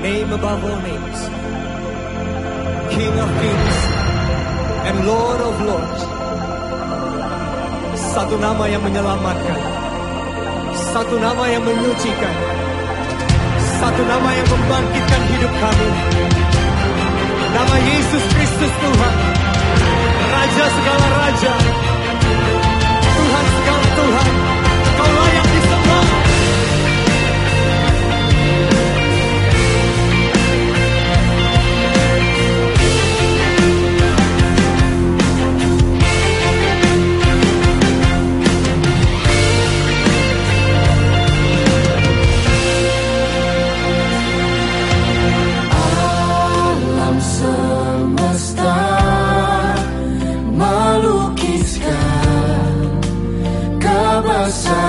name above all names, King of kings and Lord of lords. Satu nama yang menyelamatkan, satu nama yang menyucikan, satu nama yang membangkitkan hidup kami. Nama Yesus Kristus Tuhan, Raja segala raja, outside.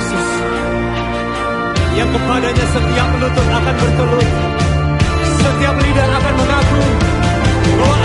Yesus yang kepadanya setiap lutut akan bertelur, setiap lidah akan mengaku bahwa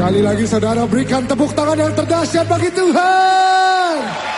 Sekali lagi saudara berikan tepuk tangan yang terdahsyat bagi Tuhan.